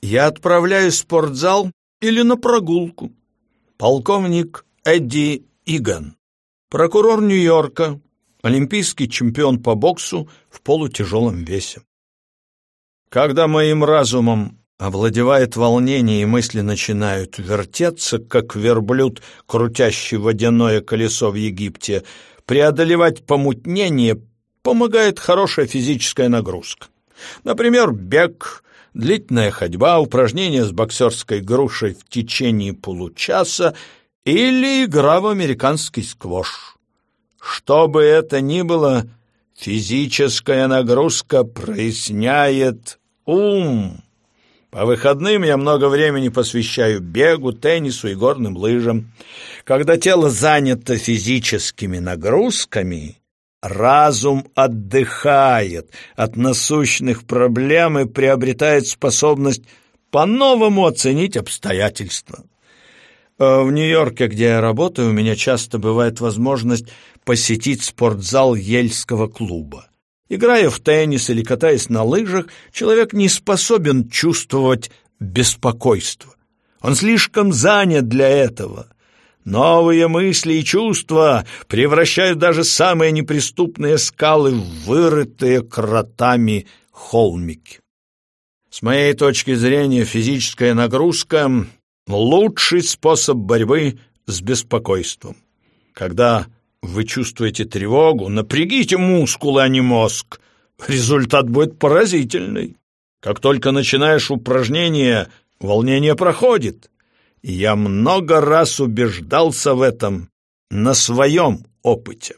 я отправляюсь в спортзал или на прогулку. Полковник Эдди Иган, прокурор Нью-Йорка, олимпийский чемпион по боксу в полутяжелом весе. Когда моим разумом овладевает волнение и мысли начинают вертеться, как верблюд, крутящий водяное колесо в Египте, преодолевать помутнение помогает хорошая физическая нагрузка. Например, бег, длительная ходьба, упражнения с боксерской грушей в течение получаса или игра в американский сквош. Что бы это ни было, физическая нагрузка проясняет ум. По выходным я много времени посвящаю бегу, теннису и горным лыжам. Когда тело занято физическими нагрузками, разум отдыхает от насущных проблем и приобретает способность по-новому оценить обстоятельства. Э, в Нью-Йорке, где я работаю, у меня часто бывает возможность посетить спортзал Ельского клуба. Играя в теннис или катаясь на лыжах, человек не способен чувствовать беспокойство. Он слишком занят для этого. Новые мысли и чувства превращают даже самые неприступные скалы в вырытые кротами холмики. С моей точки зрения, физическая нагрузка лучший способ борьбы с беспокойством. Когда вы чувствуете тревогу, напрягите мускулы, а не мозг. Результат будет поразительный. Как только начинаешь упражнение, волнение проходит. Я много раз убеждался в этом на своем опыте.